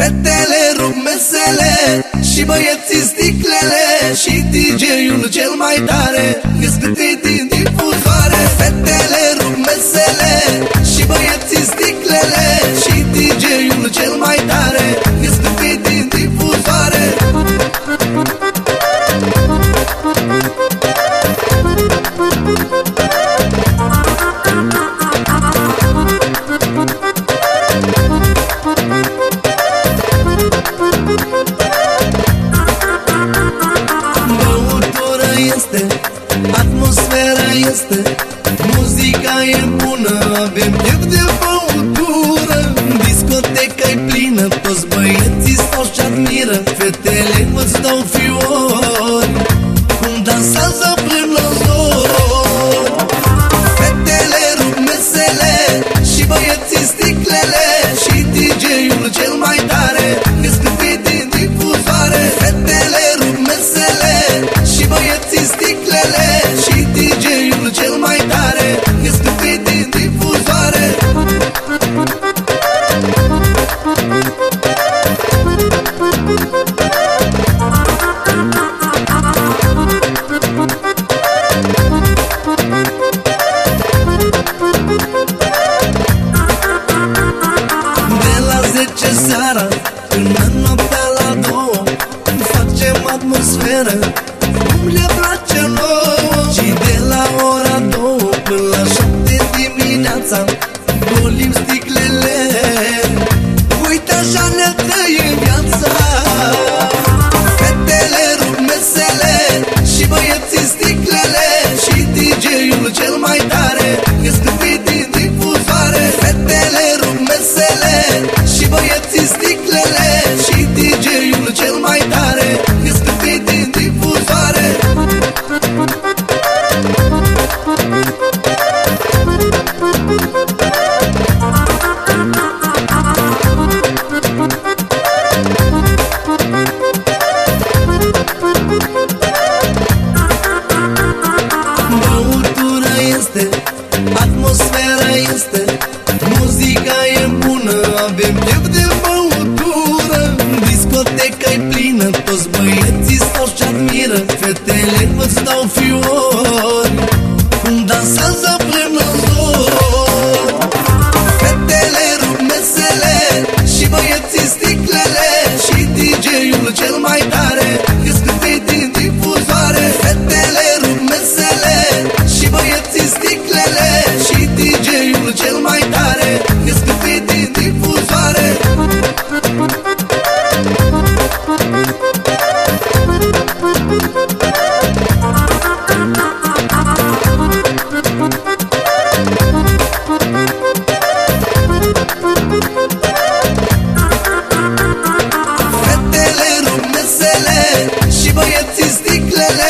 Fetele rup mesele Și băieții sticlele Și DJ-ul cel mai tare. Găscâte the seară Cum le place nouă? Și de la ora două până la șapte dimineața Cu lipstick Земя в демалатура Дискотека и plina Toți băieții s-au și admiră Fetele văd stau fiori Și băieții sticlele